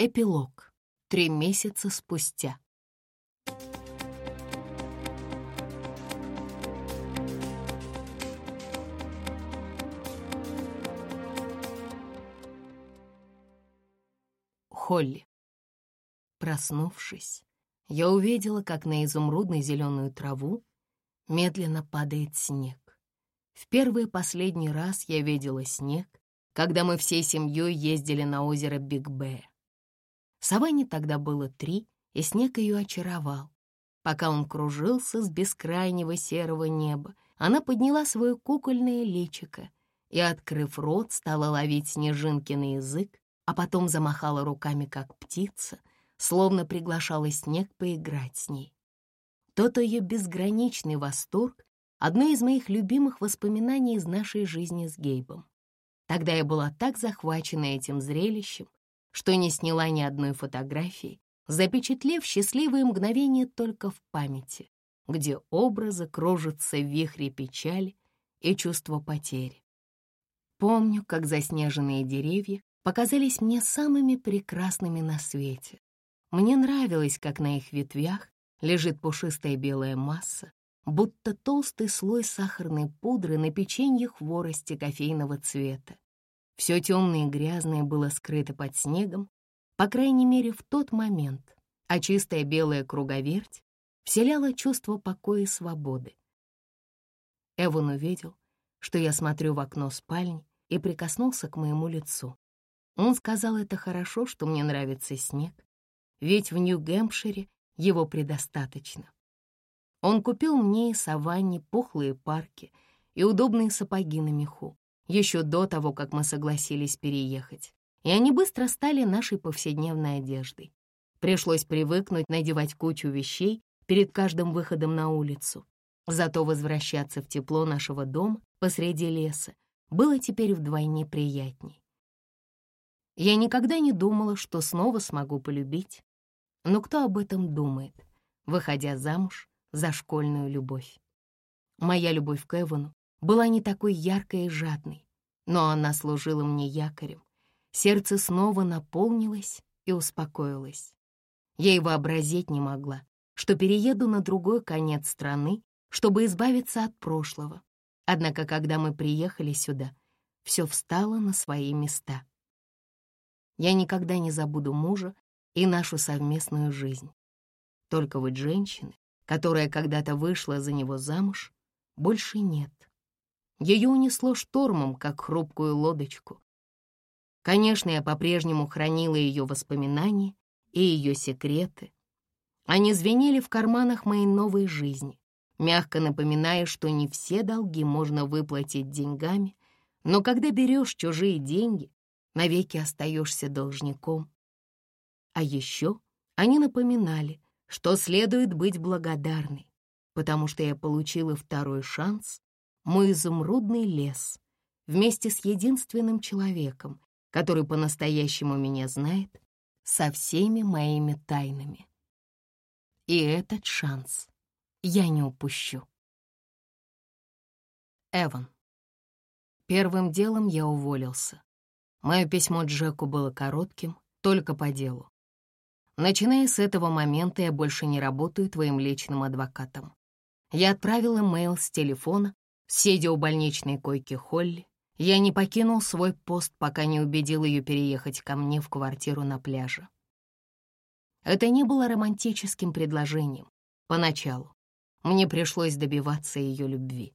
Эпилог. Три месяца спустя. Холли. Проснувшись, я увидела, как на изумрудной зеленую траву медленно падает снег. В первый и последний раз я видела снег, когда мы всей семьей ездили на озеро Биг-Бэ. Саванне тогда было три, и снег ее очаровал. Пока он кружился с бескрайнего серого неба, она подняла свое кукольное личико и, открыв рот, стала ловить снежинки на язык, а потом замахала руками, как птица, словно приглашала снег поиграть с ней. Тот ее безграничный восторг — одно из моих любимых воспоминаний из нашей жизни с Гейбом. Тогда я была так захвачена этим зрелищем, что не сняла ни одной фотографии, запечатлев счастливые мгновения только в памяти, где образы кружатся в вихре печали и чувства потери. Помню, как заснеженные деревья показались мне самыми прекрасными на свете. Мне нравилось, как на их ветвях лежит пушистая белая масса, будто толстый слой сахарной пудры на печенье хворости кофейного цвета. Все темное и грязное было скрыто под снегом, по крайней мере, в тот момент, а чистая белая круговерть вселяла чувство покоя и свободы. Эван увидел, что я смотрю в окно спальни и прикоснулся к моему лицу. Он сказал, это хорошо, что мне нравится снег, ведь в Нью-Гэмпшире его предостаточно. Он купил мне и саванне пухлые парки и удобные сапоги на меху, еще до того, как мы согласились переехать, и они быстро стали нашей повседневной одеждой. Пришлось привыкнуть надевать кучу вещей перед каждым выходом на улицу. Зато возвращаться в тепло нашего дома посреди леса было теперь вдвойне приятней. Я никогда не думала, что снова смогу полюбить. Но кто об этом думает, выходя замуж за школьную любовь? Моя любовь к Эвану была не такой яркой и жадной, но она служила мне якорем. Сердце снова наполнилось и успокоилось. Я и вообразить не могла, что перееду на другой конец страны, чтобы избавиться от прошлого. Однако, когда мы приехали сюда, все встало на свои места. Я никогда не забуду мужа и нашу совместную жизнь. Только вот женщины, которая когда-то вышла за него замуж, больше нет. Ее унесло штормом, как хрупкую лодочку. Конечно, я по-прежнему хранила ее воспоминания и ее секреты. Они звенели в карманах моей новой жизни, мягко напоминая, что не все долги можно выплатить деньгами, но когда берешь чужие деньги, навеки остаешься должником. А еще они напоминали, что следует быть благодарной, потому что я получила второй шанс мой изумрудный лес вместе с единственным человеком, который по-настоящему меня знает, со всеми моими тайнами. И этот шанс я не упущу. Эван. Первым делом я уволился. Мое письмо Джеку было коротким, только по делу. Начиная с этого момента я больше не работаю твоим личным адвокатом. Я отправил имейл с телефона, Сидя у больничной койки Холли, я не покинул свой пост, пока не убедил ее переехать ко мне в квартиру на пляже. Это не было романтическим предложением. Поначалу мне пришлось добиваться ее любви.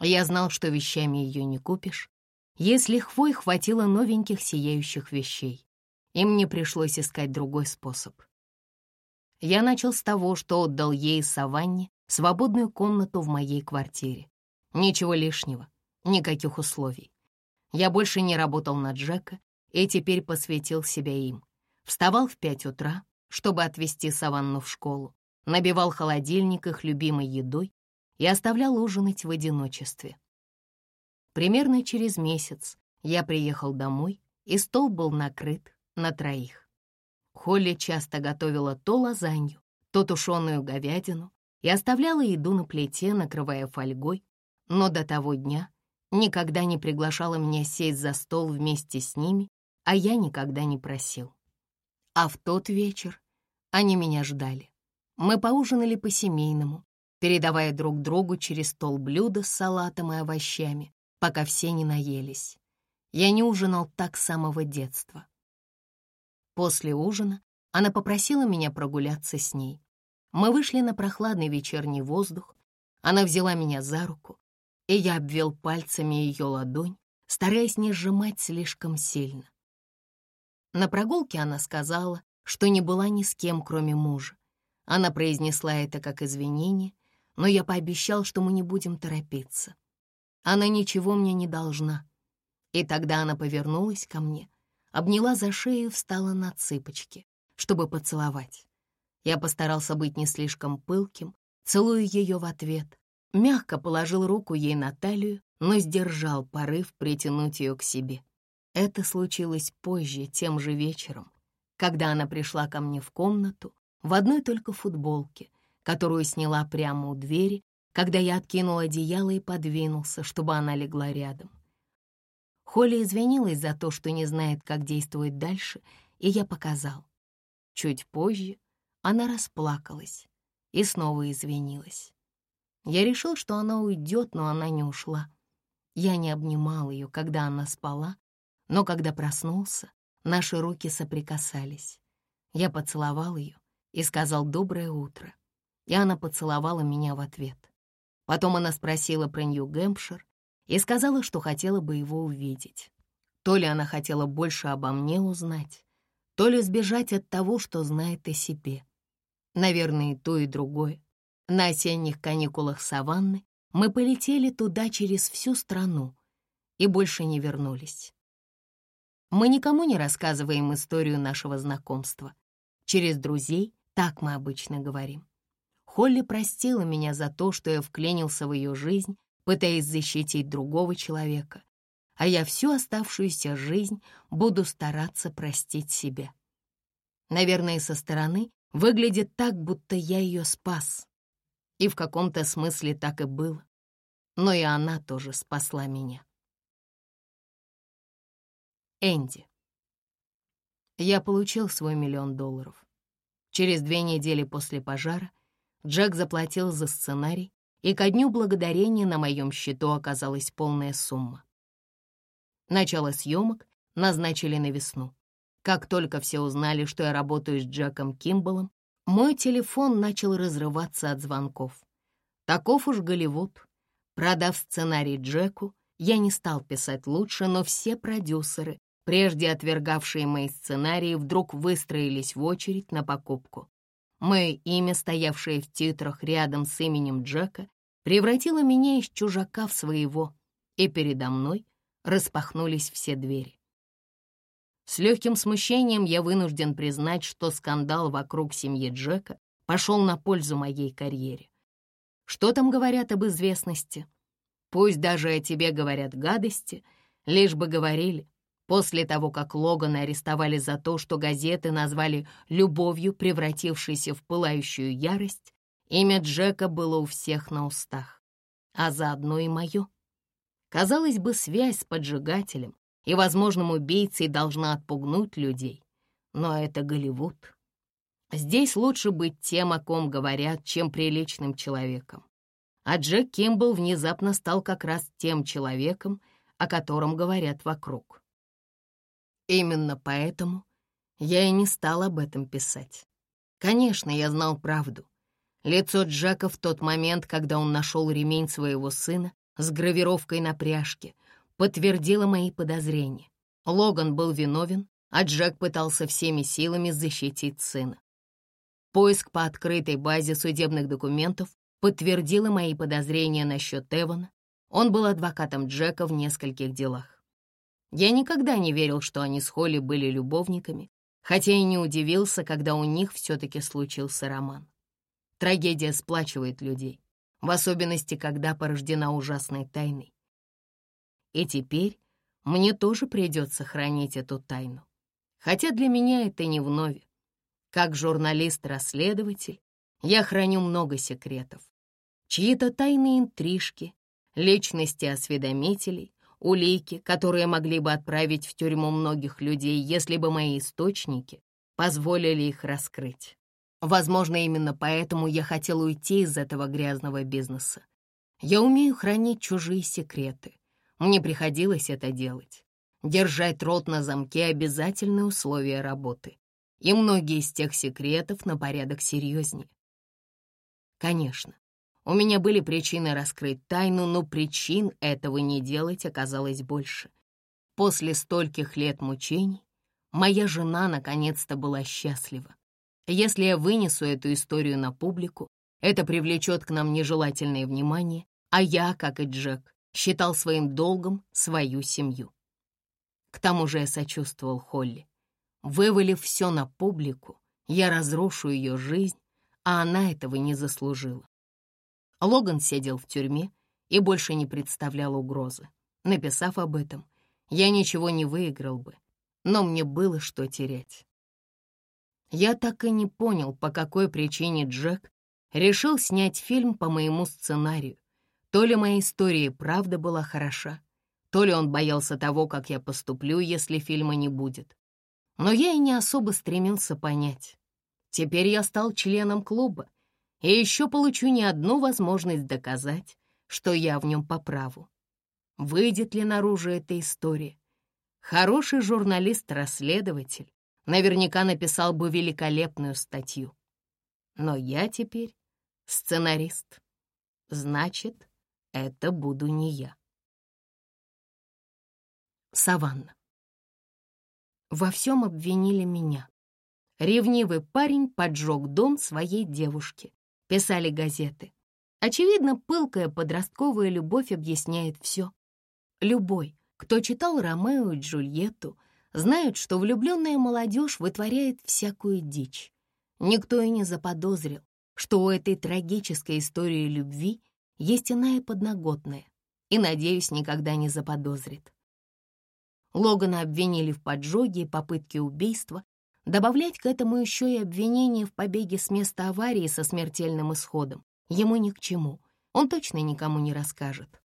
Я знал, что вещами ее не купишь, если хвой хватило новеньких сияющих вещей, и мне пришлось искать другой способ. Я начал с того, что отдал ей Саванне свободную комнату в моей квартире. Ничего лишнего, никаких условий. Я больше не работал на Джека и теперь посвятил себя им. Вставал в пять утра, чтобы отвезти Саванну в школу, набивал холодильник их любимой едой и оставлял ужинать в одиночестве. Примерно через месяц я приехал домой, и стол был накрыт на троих. Холли часто готовила то лазанью, то тушеную говядину и оставляла еду на плите, накрывая фольгой, но до того дня никогда не приглашала меня сесть за стол вместе с ними, а я никогда не просил. А в тот вечер они меня ждали. Мы поужинали по-семейному, передавая друг другу через стол блюда с салатом и овощами, пока все не наелись. Я не ужинал так с самого детства. После ужина она попросила меня прогуляться с ней. Мы вышли на прохладный вечерний воздух. Она взяла меня за руку, и я обвел пальцами ее ладонь, стараясь не сжимать слишком сильно. На прогулке она сказала, что не была ни с кем, кроме мужа. Она произнесла это как извинение, но я пообещал, что мы не будем торопиться. Она ничего мне не должна. И тогда она повернулась ко мне, обняла за шею и встала на цыпочки, чтобы поцеловать. Я постарался быть не слишком пылким, целую ее в ответ, мягко положил руку ей на талию, но сдержал порыв притянуть ее к себе. Это случилось позже, тем же вечером, когда она пришла ко мне в комнату в одной только футболке, которую сняла прямо у двери, когда я откинул одеяло и подвинулся, чтобы она легла рядом. Холли извинилась за то, что не знает, как действовать дальше, и я показал. Чуть позже она расплакалась и снова извинилась. Я решил, что она уйдет, но она не ушла. Я не обнимал ее, когда она спала, но когда проснулся, наши руки соприкасались. Я поцеловал ее и сказал «доброе утро», и она поцеловала меня в ответ. Потом она спросила про Нью-Гэмпшир и сказала, что хотела бы его увидеть. То ли она хотела больше обо мне узнать, то ли сбежать от того, что знает о себе. Наверное, и то, и другое. На осенних каникулах саванны мы полетели туда через всю страну и больше не вернулись. Мы никому не рассказываем историю нашего знакомства. Через друзей, так мы обычно говорим. Холли простила меня за то, что я вклинился в ее жизнь, пытаясь защитить другого человека, а я всю оставшуюся жизнь буду стараться простить себя. Наверное, со стороны выглядит так, будто я ее спас. И в каком-то смысле так и было. Но и она тоже спасла меня. Энди. Я получил свой миллион долларов. Через две недели после пожара Джек заплатил за сценарий, и ко дню благодарения на моем счету оказалась полная сумма. Начало съемок назначили на весну. Как только все узнали, что я работаю с Джеком Кимбалом, мой телефон начал разрываться от звонков. Таков уж Голливуд. Продав сценарий Джеку, я не стал писать лучше, но все продюсеры прежде отвергавшие мои сценарии, вдруг выстроились в очередь на покупку. Мое имя, стоявшее в титрах рядом с именем Джека, превратило меня из чужака в своего, и передо мной распахнулись все двери. С легким смущением я вынужден признать, что скандал вокруг семьи Джека пошел на пользу моей карьере. Что там говорят об известности? Пусть даже о тебе говорят гадости, лишь бы говорили, После того, как Логана арестовали за то, что газеты назвали любовью, превратившейся в пылающую ярость, имя Джека было у всех на устах, а заодно и мое. Казалось бы, связь с поджигателем и возможным убийцей должна отпугнуть людей, но это Голливуд. Здесь лучше быть тем, о ком говорят, чем приличным человеком. А Джек Кимбл внезапно стал как раз тем человеком, о котором говорят вокруг. Именно поэтому я и не стал об этом писать. Конечно, я знал правду. Лицо Джека в тот момент, когда он нашел ремень своего сына с гравировкой на пряжке, подтвердило мои подозрения. Логан был виновен, а Джек пытался всеми силами защитить сына. Поиск по открытой базе судебных документов подтвердил мои подозрения насчет Эвана. Он был адвокатом Джека в нескольких делах. Я никогда не верил, что они с Холли были любовниками, хотя и не удивился, когда у них все-таки случился роман. Трагедия сплачивает людей, в особенности, когда порождена ужасной тайной. И теперь мне тоже придется хранить эту тайну. Хотя для меня это не вновь. Как журналист-расследователь я храню много секретов. Чьи-то тайные интрижки, личности осведомителей, улики, которые могли бы отправить в тюрьму многих людей, если бы мои источники позволили их раскрыть. Возможно, именно поэтому я хотел уйти из этого грязного бизнеса. Я умею хранить чужие секреты. Мне приходилось это делать. Держать рот на замке — обязательное условие работы. И многие из тех секретов на порядок серьезнее. Конечно, у меня были причины раскрыть тайну, но причин этого не делать оказалось больше. После стольких лет мучений моя жена наконец-то была счастлива. Если я вынесу эту историю на публику, это привлечет к нам нежелательное внимание, а я, как и Джек, считал своим долгом свою семью. К тому же я сочувствовал Холли. Вывалив все на публику, я разрушу ее жизнь, а она этого не заслужила. Логан сидел в тюрьме и больше не представлял угрозы. Написав об этом, я ничего не выиграл бы, но мне было что терять. Я так и не понял, по какой причине Джек решил снять фильм по моему сценарию. То ли моя история правда была хороша, то ли он боялся того, как я поступлю, если фильма не будет. Но я и не особо стремился понять. Теперь я стал членом клуба, и еще получу не одну возможность доказать, что я в нем по праву. Выйдет ли наружу эта история? Хороший журналист-расследователь наверняка написал бы великолепную статью. Но я теперь сценарист. Значит, это буду не я. Саванна. Во всем обвинили меня. Ревнивый парень поджег дом своей девушки. Писали газеты. Очевидно, пылкая подростковая любовь объясняет все. Любой, кто читал Ромео и Джульетту, знают, что влюбленная молодежь вытворяет всякую дичь. Никто и не заподозрил, что у этой трагической истории любви есть иная подноготная, и, надеюсь, никогда не заподозрит. Логана обвинили в поджоге и попытке убийства, добавлять к этому еще и обвинение в побеге с места аварии со смертельным исходом. Ему ни к чему, он точно никому не расскажет.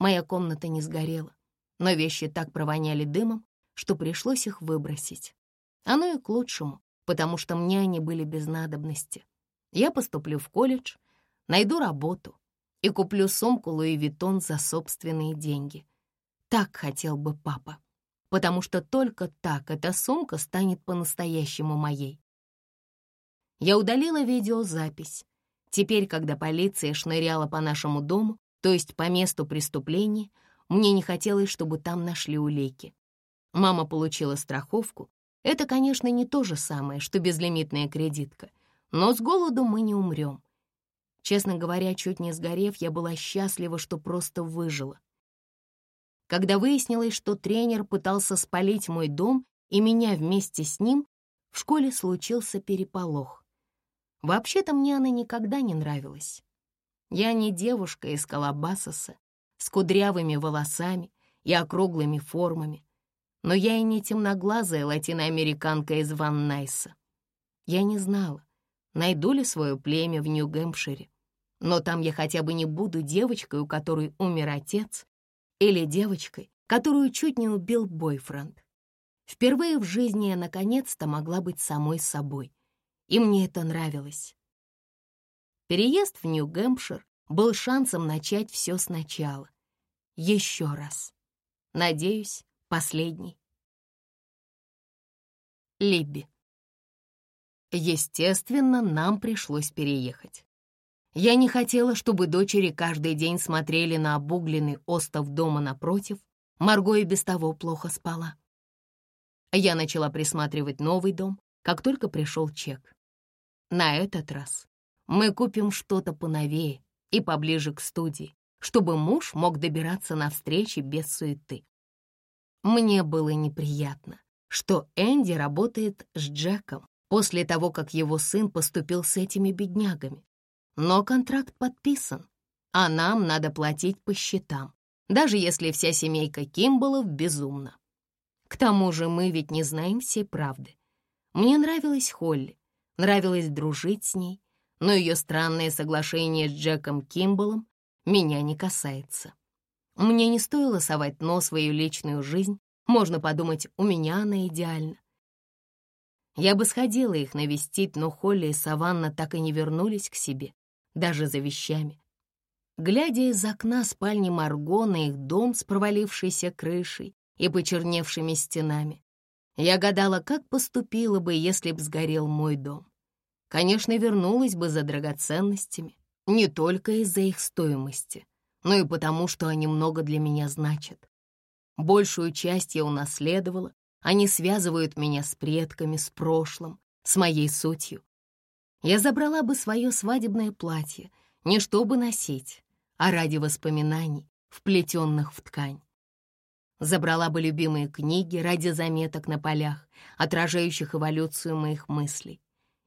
Моя комната не сгорела, но вещи так провоняли дымом, что пришлось их выбросить. Оно и к лучшему, потому что мне они были без надобности. Я поступлю в колледж, найду работу и куплю сумку Луи Виттон за собственные деньги. Так хотел бы папа, потому что только так эта сумка станет по-настоящему моей. Я удалила видеозапись. Теперь, когда полиция шныряла по нашему дому, то есть по месту преступления, мне не хотелось, чтобы там нашли улики. Мама получила страховку. Это, конечно, не то же самое, что безлимитная кредитка, но с голоду мы не умрем. Честно говоря, чуть не сгорев, я была счастлива, что просто выжила. Когда выяснилось, что тренер пытался спалить мой дом и меня вместе с ним, в школе случился переполох. Вообще-то мне она никогда не нравилась. Я не девушка из Калабасоса с кудрявыми волосами и округлыми формами, но я и не темноглазая латиноамериканка из Ван Найса. Я не знала, найду ли свое племя в Нью-Гэмпшире, но там я хотя бы не буду девочкой, у которой умер отец, или девочкой, которую чуть не убил бойфренд. Впервые в жизни я наконец-то могла быть самой собой, и мне это нравилось. Переезд в Нью-Гэмпшир был шансом начать все сначала. Еще раз. Надеюсь, последний. Либби. Естественно, нам пришлось переехать. Я не хотела, чтобы дочери каждый день смотрели на обугленный остов дома напротив. Марго и без того плохо спала. Я начала присматривать новый дом, как только пришел чек. На этот раз мы купим что-то поновее и поближе к студии, чтобы муж мог добираться на встречи без суеты. Мне было неприятно, что Энди работает с Джеком после того, как его сын поступил с этими беднягами. Но контракт подписан, а нам надо платить по счетам, даже если вся семейка Кимбалов безумна. К тому же мы ведь не знаем всей правды. Мне нравилась Холли, нравилось дружить с ней, но ее странное соглашение с Джеком Кимбалом меня не касается. Мне не стоило совать нос в свою личную жизнь, можно подумать, у меня она идеальна. Я бы сходила их навестить, но Холли и Саванна так и не вернулись к себе, даже за вещами. Глядя из окна спальни Марго на их дом с провалившейся крышей и почерневшими стенами, я гадала, как поступила бы, если б сгорел мой дом. Конечно, вернулась бы за драгоценностями, не только из-за их стоимости, но и потому, что они много для меня значат. Большую часть я унаследовала, они связывают меня с предками, с прошлым, с моей сутью. Я забрала бы свое свадебное платье, не чтобы носить, а ради воспоминаний, вплетенных в ткань. Забрала бы любимые книги ради заметок на полях, отражающих эволюцию моих мыслей.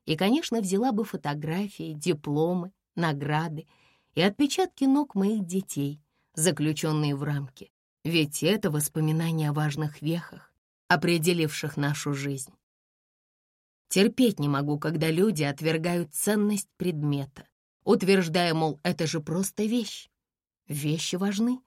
И, конечно, взяла бы фотографии, дипломы, награды и отпечатки ног моих детей, заключенные в рамки. Ведь это воспоминания о важных вехах, определивших нашу жизнь. Терпеть не могу, когда люди отвергают ценность предмета, утверждая, мол, это же просто вещь. Вещи важны.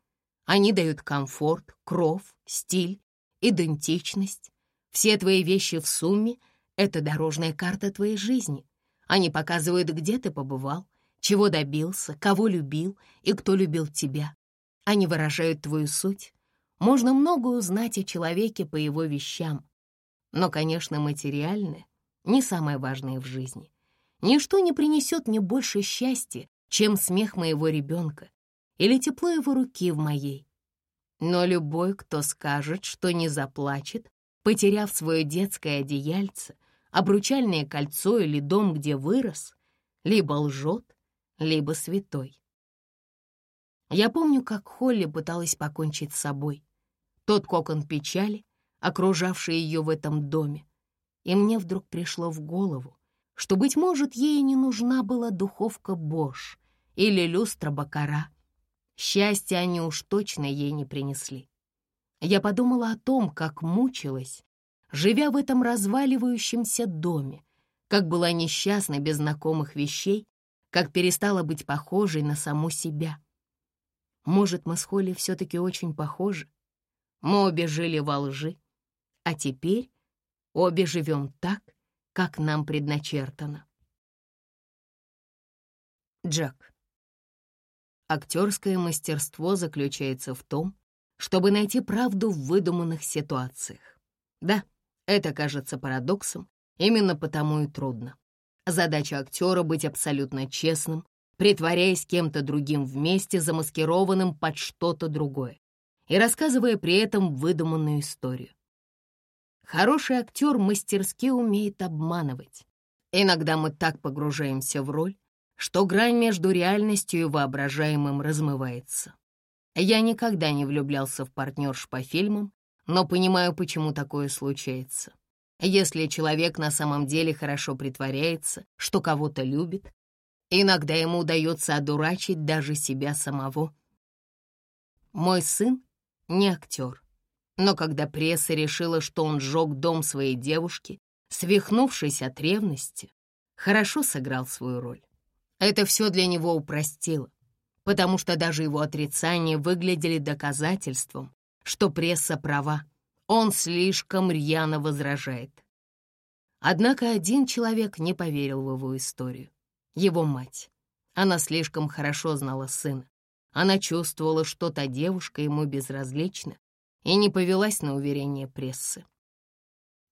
Они дают комфорт, кров, стиль, идентичность. Все твои вещи в сумме — это дорожная карта твоей жизни. Они показывают, где ты побывал, чего добился, кого любил и кто любил тебя. Они выражают твою суть. Можно многое узнать о человеке по его вещам. Но, конечно, материальное не самое важное в жизни. Ничто не принесет мне больше счастья, чем смех моего ребенка или тепло его руки в моей. Но любой, кто скажет, что не заплачет, потеряв свое детское одеяльце, обручальное кольцо или дом, где вырос, либо лжет, либо святой. Я помню, как Холли пыталась покончить с собой. Тот кокон печали, окружавший ее в этом доме. И мне вдруг пришло в голову, что, быть может, ей не нужна была духовка Бош или люстра Бакара. Счастья они уж точно ей не принесли. Я подумала о том, как мучилась, живя в этом разваливающемся доме, как была несчастна без знакомых вещей, как перестала быть похожей на саму себя. Может, мы с Холли все-таки очень похожи? Мы обе жили во лжи, а теперь обе живем так, как нам предначертано. Джек. Актерское мастерство заключается в том, чтобы найти правду в выдуманных ситуациях. Да, это кажется парадоксом, именно потому и трудно. Задача актера — быть абсолютно честным, притворяясь кем-то другим вместе, замаскированным под что-то другое, и рассказывая при этом выдуманную историю. Хороший актер мастерски умеет обманывать. Иногда мы так погружаемся в роль, что грань между реальностью и воображаемым размывается. Я никогда не влюблялся в партнерш по фильмам, но понимаю, почему такое случается. Если человек на самом деле хорошо притворяется, что кого-то любит, иногда ему удается одурачить даже себя самого. Мой сын не актер, но когда пресса решила, что он сжег дом своей девушки, свихнувшись от ревности, хорошо сыграл свою роль. Это все для него упростило, потому что даже его отрицания выглядели доказательством, что пресса права. Он слишком рьяно возражает. Однако один человек не поверил в его историю. Его мать. Она слишком хорошо знала сына. Она чувствовала, что та девушка ему безразлична, и не повелась на уверение прессы.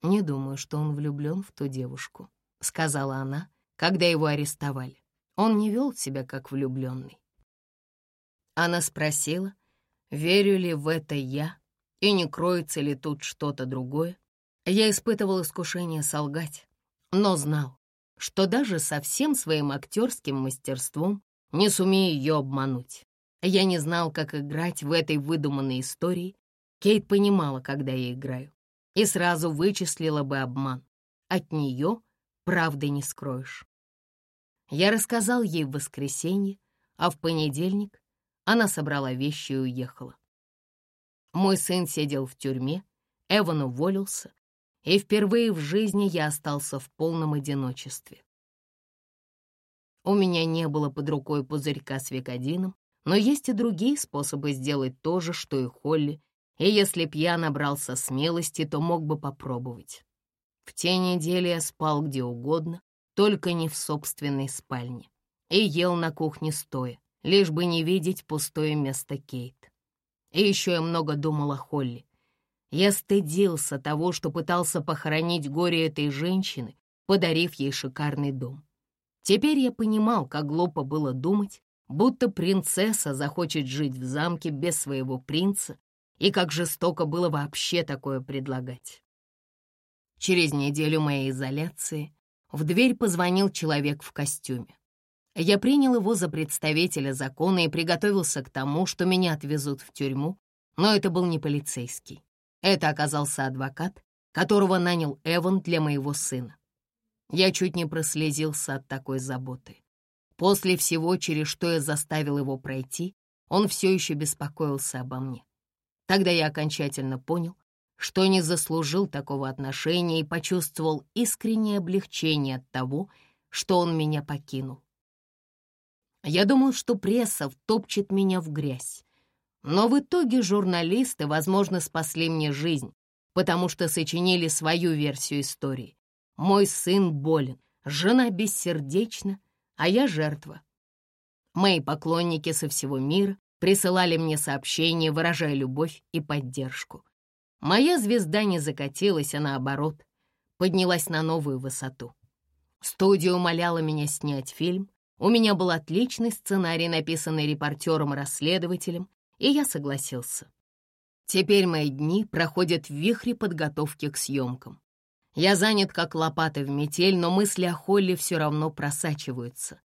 «Не думаю, что он влюблен в ту девушку», — сказала она, когда его арестовали. Он не вел себя как влюбленный. Она спросила, верю ли в это я, и не кроется ли тут что-то другое. Я испытывал искушение солгать, но знал, что даже со всем своим актерским мастерством не сумею ее обмануть. Я не знал, как играть в этой выдуманной истории. Кейт понимала, когда я играю, и сразу вычислила бы обман. От нее правды не скроешь. Я рассказал ей в воскресенье, а в понедельник она собрала вещи и уехала. Мой сын сидел в тюрьме, Эван уволился, и впервые в жизни я остался в полном одиночестве. У меня не было под рукой пузырька с викодином, но есть и другие способы сделать то же, что и Холли, и если б я набрался смелости, то мог бы попробовать. В те недели я спал где угодно, только не в собственной спальне. И ел на кухне стоя, лишь бы не видеть пустое место Кейт. И еще я много думал о Холли. Я стыдился того, что пытался похоронить горе этой женщины, подарив ей шикарный дом. Теперь я понимал, как глупо было думать, будто принцесса захочет жить в замке без своего принца, и как жестоко было вообще такое предлагать. Через неделю моей изоляции в дверь позвонил человек в костюме. Я принял его за представителя закона и приготовился к тому, что меня отвезут в тюрьму, но это был не полицейский. Это оказался адвокат, которого нанял Эван для моего сына. Я чуть не прослезился от такой заботы. После всего, через что я заставил его пройти, он все еще беспокоился обо мне. Тогда я окончательно понял, что не заслужил такого отношения и почувствовал искреннее облегчение от того, что он меня покинул. Я думал, что пресса втопчет меня в грязь. Но в итоге журналисты, возможно, спасли мне жизнь, потому что сочинили свою версию истории. Мой сын болен, жена бессердечна, а я жертва. Мои поклонники со всего мира присылали мне сообщения, выражая любовь и поддержку. Моя звезда не закатилась, а наоборот, поднялась на новую высоту. Студия умоляла меня снять фильм. У меня был отличный сценарий, написанный репортером-расследователем, и я согласился. Теперь мои дни проходят в вихре подготовки к съемкам. Я занят как лопата в метель, но мысли о Холли все равно просачиваются.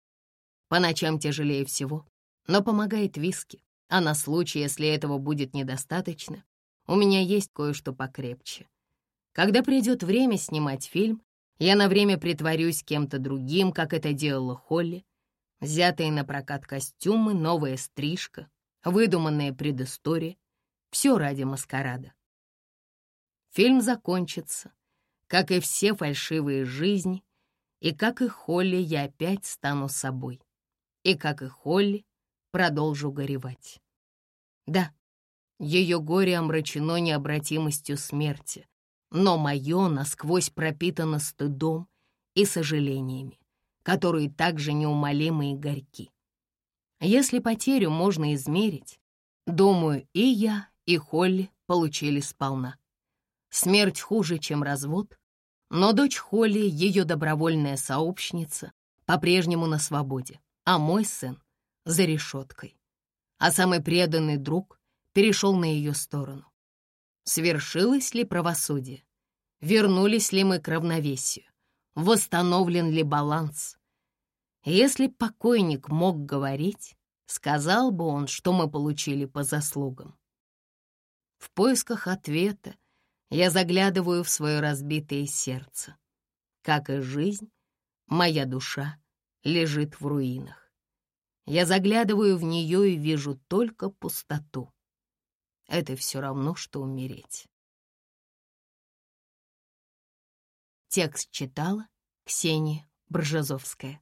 По ночам тяжелее всего, но помогает виски, а на случай, если этого будет недостаточно, у меня есть кое-что покрепче. Когда придет время снимать фильм, я на время притворюсь кем-то другим, как это делала Холли. Взятые на прокат костюмы, новая стрижка, выдуманная предыстория — все ради маскарада. Фильм закончится, как и все фальшивые жизни, и как и Холли я опять стану собой, и как и Холли продолжу горевать. Да, ее горе омрачено необратимостью смерти, но мое насквозь пропитано стыдом и сожалениями, которые также неумолимы и горьки. Если потерю можно измерить, думаю, и я, и Холли получили сполна. Смерть хуже, чем развод, но дочь Холли, ее добровольная сообщница, по-прежнему на свободе, а мой сын — за решеткой. А самый преданный друг перешел на ее сторону. Свершилось ли правосудие? Вернулись ли мы к равновесию? Восстановлен ли баланс? Если покойник мог говорить, сказал бы он, что мы получили по заслугам. В поисках ответа я заглядываю в свое разбитое сердце. Как и жизнь, моя душа лежит в руинах. Я заглядываю в нее и вижу только пустоту. Это все равно, что умереть. Текст читала Ксения Бржазовская.